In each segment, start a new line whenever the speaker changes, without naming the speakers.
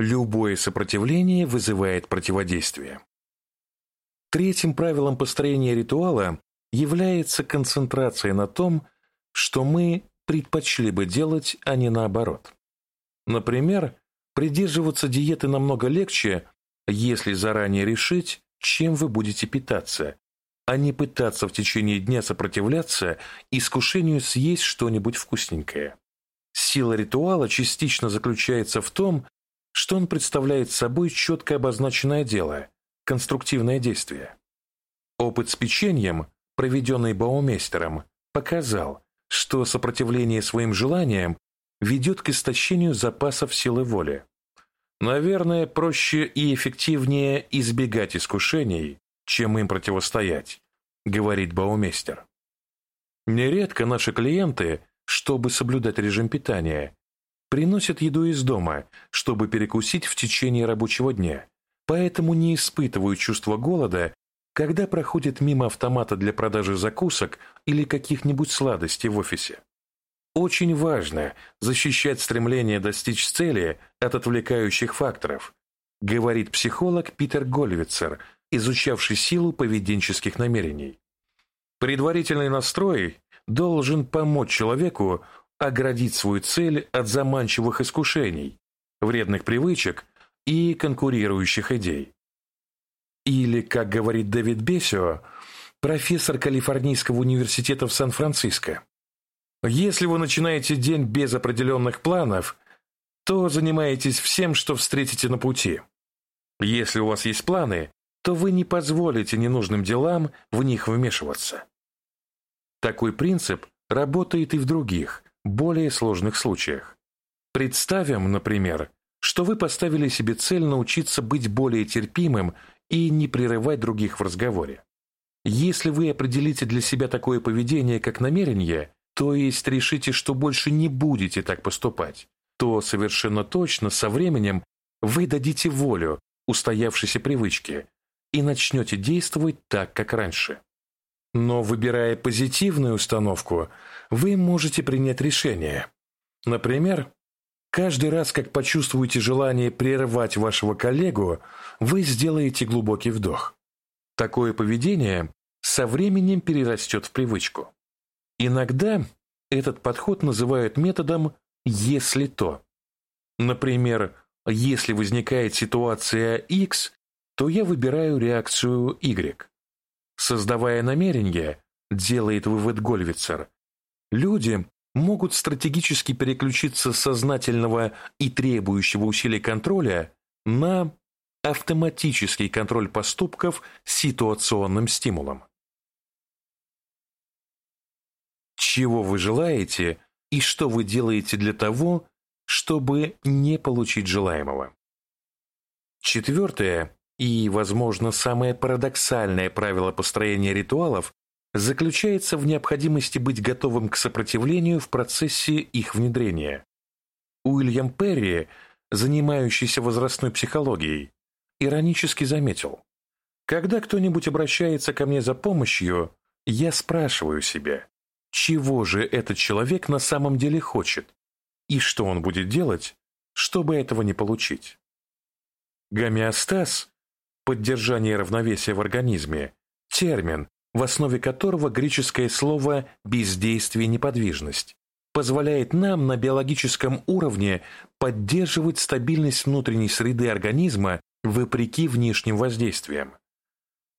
Любое сопротивление вызывает противодействие. Третьим правилом построения ритуала является концентрация на том, что мы предпочли бы делать, а не наоборот. Например, придерживаться диеты намного легче, если заранее решить, чем вы будете питаться, а не пытаться в течение дня сопротивляться искушению съесть что-нибудь вкусненькое. Сила ритуала частично заключается в том, что он представляет собой четко обозначенное дело, конструктивное действие. Опыт с печеньем, проведенный Баумейстером, показал, что сопротивление своим желаниям ведет к истощению запасов силы воли. Наверное, проще и эффективнее избегать искушений, чем им противостоять, говорит Баумейстер. Нередко наши клиенты, чтобы соблюдать режим питания, приносят еду из дома, чтобы перекусить в течение рабочего дня, поэтому не испытывают чувства голода, когда проходят мимо автомата для продажи закусок или каких-нибудь сладостей в офисе. Очень важно защищать стремление достичь цели от отвлекающих факторов, говорит психолог Питер Гольвицер, изучавший силу поведенческих намерений. Предварительный настрой должен помочь человеку оградить свою цель от заманчивых искушений, вредных привычек и конкурирующих идей. Или, как говорит Дэвид Бесио, профессор Калифорнийского университета в Сан-Франциско, если вы начинаете день без определенных планов, то занимаетесь всем, что встретите на пути. Если у вас есть планы, то вы не позволите ненужным делам в них вмешиваться. Такой принцип работает и в других, более сложных случаях. Представим, например, что вы поставили себе цель научиться быть более терпимым и не прерывать других в разговоре. Если вы определите для себя такое поведение как намерение, то есть решите, что больше не будете так поступать, то совершенно точно со временем вы дадите волю устоявшейся привычке и начнете действовать так, как раньше. Но выбирая позитивную установку, вы можете принять решение. Например, каждый раз, как почувствуете желание прервать вашего коллегу, вы сделаете глубокий вдох. Такое поведение со временем перерастет в привычку. Иногда этот подход называют методом «если то». Например, если возникает ситуация X, то я выбираю реакцию Y. Создавая намерение, делает вывод Гольвицер, люди могут стратегически переключиться с сознательного и требующего усилий контроля на автоматический контроль поступков ситуационным стимулом. чего вы желаете и что вы делаете для того, чтобы не получить желаемого. Четвертое и, возможно, самое парадоксальное правило построения ритуалов заключается в необходимости быть готовым к сопротивлению в процессе их внедрения. Уильям Перри, занимающийся возрастной психологией, иронически заметил, «Когда кто-нибудь обращается ко мне за помощью, я спрашиваю себя, чего же этот человек на самом деле хочет и что он будет делать, чтобы этого не получить. Гомеостаз – поддержание равновесия в организме, термин, в основе которого греческое слово «бездействие неподвижность», позволяет нам на биологическом уровне поддерживать стабильность внутренней среды организма вопреки внешним воздействиям.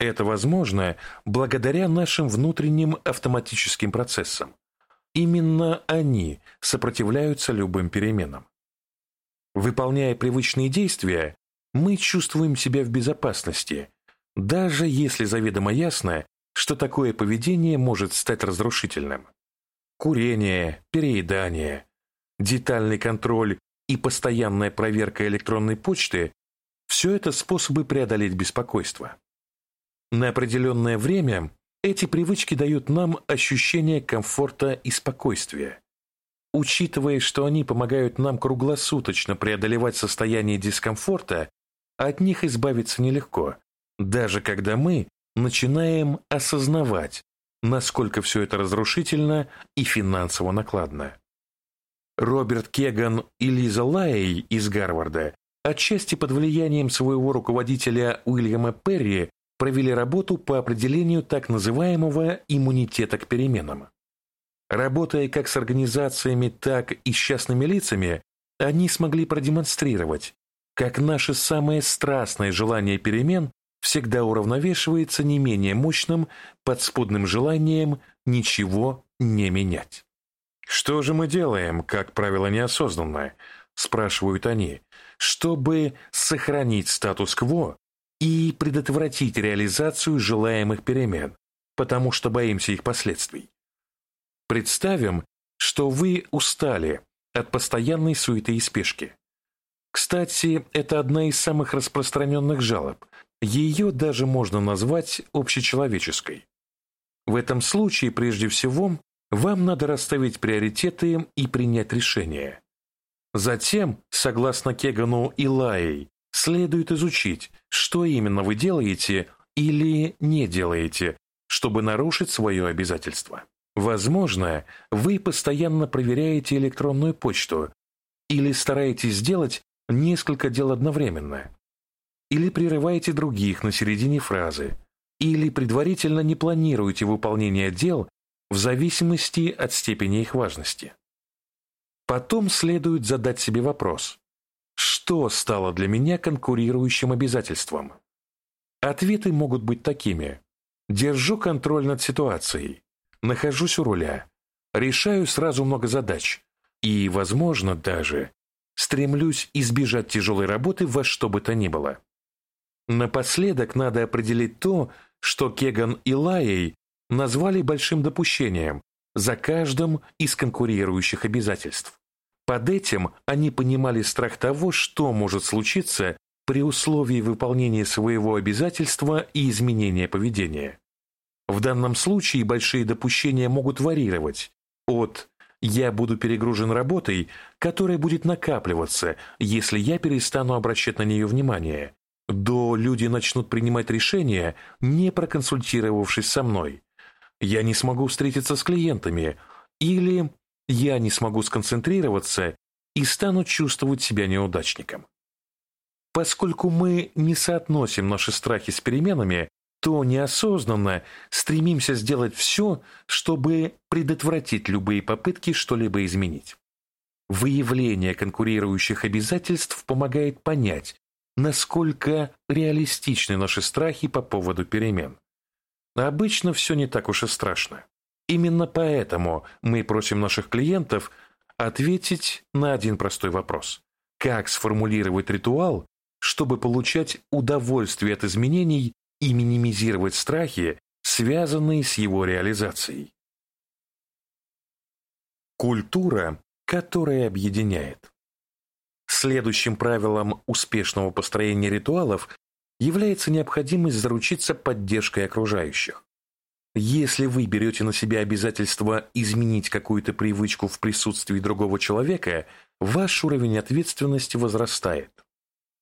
Это возможно благодаря нашим внутренним автоматическим процессам. Именно они сопротивляются любым переменам. Выполняя привычные действия, мы чувствуем себя в безопасности, даже если заведомо ясно, что такое поведение может стать разрушительным. Курение, переедание, детальный контроль и постоянная проверка электронной почты – все это способы преодолеть беспокойство. На определенное время эти привычки дают нам ощущение комфорта и спокойствия. Учитывая, что они помогают нам круглосуточно преодолевать состояние дискомфорта, от них избавиться нелегко, даже когда мы начинаем осознавать, насколько все это разрушительно и финансово накладно. Роберт Кеган и Лиза Лайей из Гарварда отчасти под влиянием своего руководителя Уильяма Перри, провели работу по определению так называемого иммунитета к переменам. Работая как с организациями, так и с частными лицами, они смогли продемонстрировать, как наше самое страстное желание перемен всегда уравновешивается не менее мощным подспудным желанием ничего не менять. «Что же мы делаем, как правило, неосознанно?» – спрашивают они, чтобы сохранить статус-кво и предотвратить реализацию желаемых перемен, потому что боимся их последствий. Представим, что вы устали от постоянной суеты и спешки. Кстати, это одна из самых распространенных жалоб. Ее даже можно назвать общечеловеческой. В этом случае, прежде всего, вам надо расставить приоритеты и принять решение. Затем, согласно Кегану и Лаей, следует изучить, что именно вы делаете или не делаете, чтобы нарушить свое обязательство. Возможно, вы постоянно проверяете электронную почту или стараетесь сделать несколько дел одновременно, или прерываете других на середине фразы, или предварительно не планируете выполнение дел в зависимости от степени их важности. Потом следует задать себе вопрос, что стало для меня конкурирующим обязательством? Ответы могут быть такими. Держу контроль над ситуацией, нахожусь у руля, решаю сразу много задач и, возможно, даже стремлюсь избежать тяжелой работы во что бы то ни было. Напоследок надо определить то, что Кеган и Лайей назвали большим допущением за каждым из конкурирующих обязательств. Под этим они понимали страх того, что может случиться при условии выполнения своего обязательства и изменения поведения. В данном случае большие допущения могут варьировать от «я буду перегружен работой», которая будет накапливаться, если я перестану обращать на нее внимание, до «люди начнут принимать решения, не проконсультировавшись со мной», «я не смогу встретиться с клиентами» или я не смогу сконцентрироваться и стану чувствовать себя неудачником. Поскольку мы не соотносим наши страхи с переменами, то неосознанно стремимся сделать все, чтобы предотвратить любые попытки что-либо изменить. Выявление конкурирующих обязательств помогает понять, насколько реалистичны наши страхи по поводу перемен. Обычно все не так уж и страшно. Именно поэтому мы просим наших клиентов ответить на один простой вопрос. Как сформулировать ритуал, чтобы получать удовольствие от изменений и минимизировать страхи, связанные с его реализацией? Культура, которая объединяет. Следующим правилом успешного построения ритуалов является необходимость заручиться поддержкой окружающих. Если вы берете на себя обязательство изменить какую-то привычку в присутствии другого человека, ваш уровень ответственности возрастает.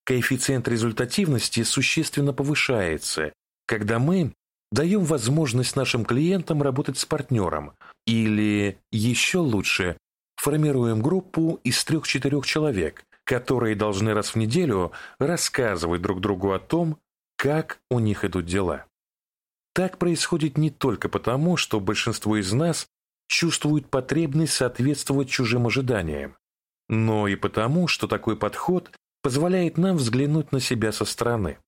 Коэффициент результативности существенно повышается, когда мы даем возможность нашим клиентам работать с партнером или, еще лучше, формируем группу из трех-четырех человек, которые должны раз в неделю рассказывать друг другу о том, как у них идут дела. Так происходит не только потому, что большинство из нас чувствует потребность соответствовать чужим ожиданиям, но и потому, что такой подход позволяет нам взглянуть на себя со стороны.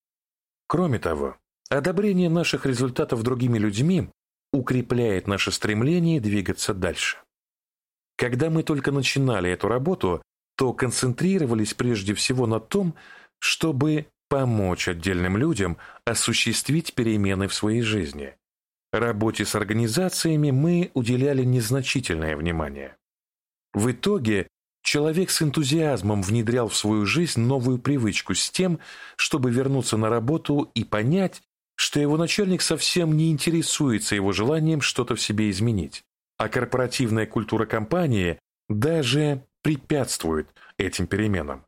Кроме того, одобрение наших результатов другими людьми укрепляет наше стремление двигаться дальше. Когда мы только начинали эту работу, то концентрировались прежде всего на том, чтобы помочь отдельным людям осуществить перемены в своей жизни. Работе с организациями мы уделяли незначительное внимание. В итоге человек с энтузиазмом внедрял в свою жизнь новую привычку с тем, чтобы вернуться на работу и понять, что его начальник совсем не интересуется его желанием что-то в себе изменить, а корпоративная культура компании даже препятствует этим переменам.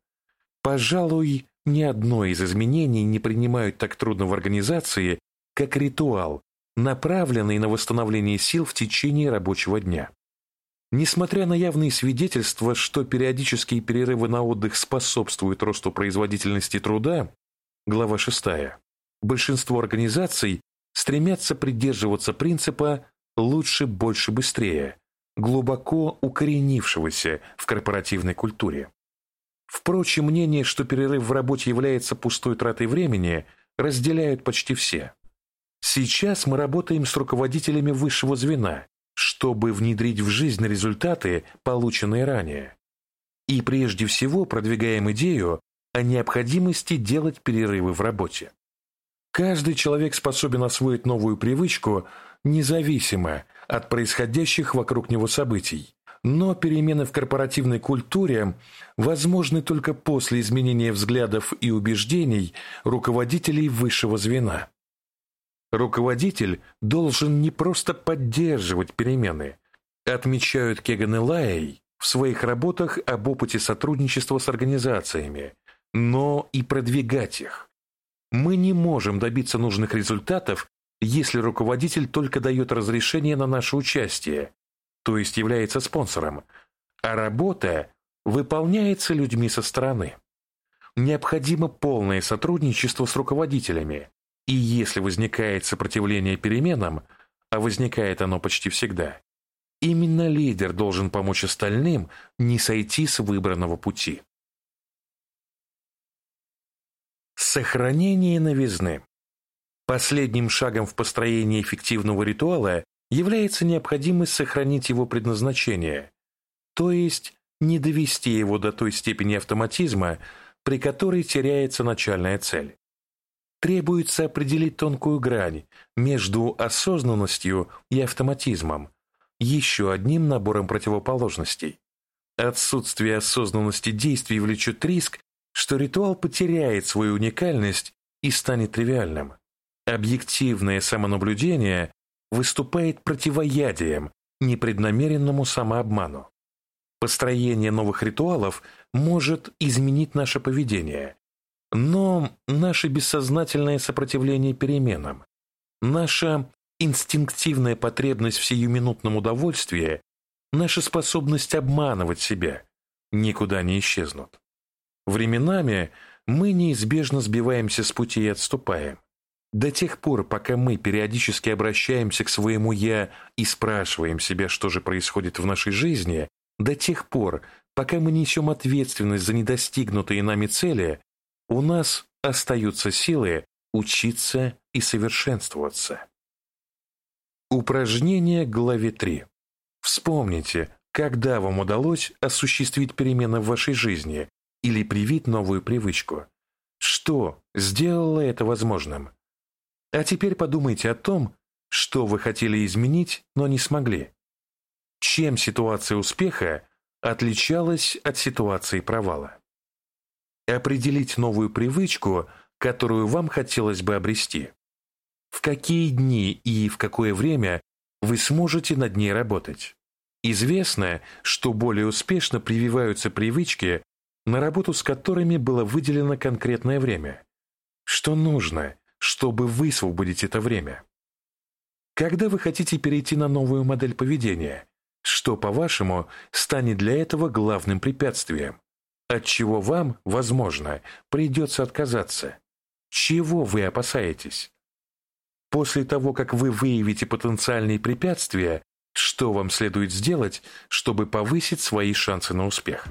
Пожалуй, ни одно из изменений не принимают так трудно в организации, как ритуал, направленный на восстановление сил в течение рабочего дня. Несмотря на явные свидетельства, что периодические перерывы на отдых способствуют росту производительности труда, глава 6, большинство организаций стремятся придерживаться принципа «лучше, больше, быстрее», глубоко укоренившегося в корпоративной культуре. Впрочем, мнение, что перерыв в работе является пустой тратой времени, разделяют почти все. Сейчас мы работаем с руководителями высшего звена, чтобы внедрить в жизнь результаты, полученные ранее. И прежде всего продвигаем идею о необходимости делать перерывы в работе. Каждый человек способен освоить новую привычку независимо от происходящих вокруг него событий. Но перемены в корпоративной культуре возможны только после изменения взглядов и убеждений руководителей высшего звена. Руководитель должен не просто поддерживать перемены, отмечают Кеган и Лай в своих работах об опыте сотрудничества с организациями, но и продвигать их. Мы не можем добиться нужных результатов, если руководитель только дает разрешение на наше участие, то есть является спонсором, а работа выполняется людьми со стороны. Необходимо полное сотрудничество с руководителями, и если возникает сопротивление переменам, а возникает оно почти всегда, именно лидер должен помочь остальным не сойти с выбранного пути. Сохранение новизны Последним шагом в построении эффективного ритуала является необходимость сохранить его предназначение, то есть не довести его до той степени автоматизма, при которой теряется начальная цель требуется определить тонкую грань между осознанностью и автоматизмом, еще одним набором противоположностей. Отсутствие осознанности действий влечет риск, что ритуал потеряет свою уникальность и станет тривиальным. Объективное самонаблюдение выступает противоядием непреднамеренному самообману. Построение новых ритуалов может изменить наше поведение, но наше бессознательное сопротивление переменам, наша инстинктивная потребность в сиюминутном удовольствии, наша способность обманывать себя никуда не исчезнут. Временами мы неизбежно сбиваемся с пути и отступаем. До тех пор, пока мы периодически обращаемся к своему «я» и спрашиваем себя, что же происходит в нашей жизни, до тех пор, пока мы несем ответственность за недостигнутые нами цели, у нас остаются силы учиться и совершенствоваться. Упражнение главе 3. Вспомните, когда вам удалось осуществить перемены в вашей жизни или привить новую привычку. Что сделало это возможным? А теперь подумайте о том, что вы хотели изменить, но не смогли. Чем ситуация успеха отличалась от ситуации провала? Определить новую привычку, которую вам хотелось бы обрести. В какие дни и в какое время вы сможете над ней работать. Известно, что более успешно прививаются привычки, на работу с которыми было выделено конкретное время. Что нужно, чтобы высвободить это время? Когда вы хотите перейти на новую модель поведения, что, по-вашему, станет для этого главным препятствием? От чего вам, возможно, придется отказаться. Чего вы опасаетесь? После того, как вы выявите потенциальные препятствия, что вам следует сделать, чтобы повысить свои шансы на успех?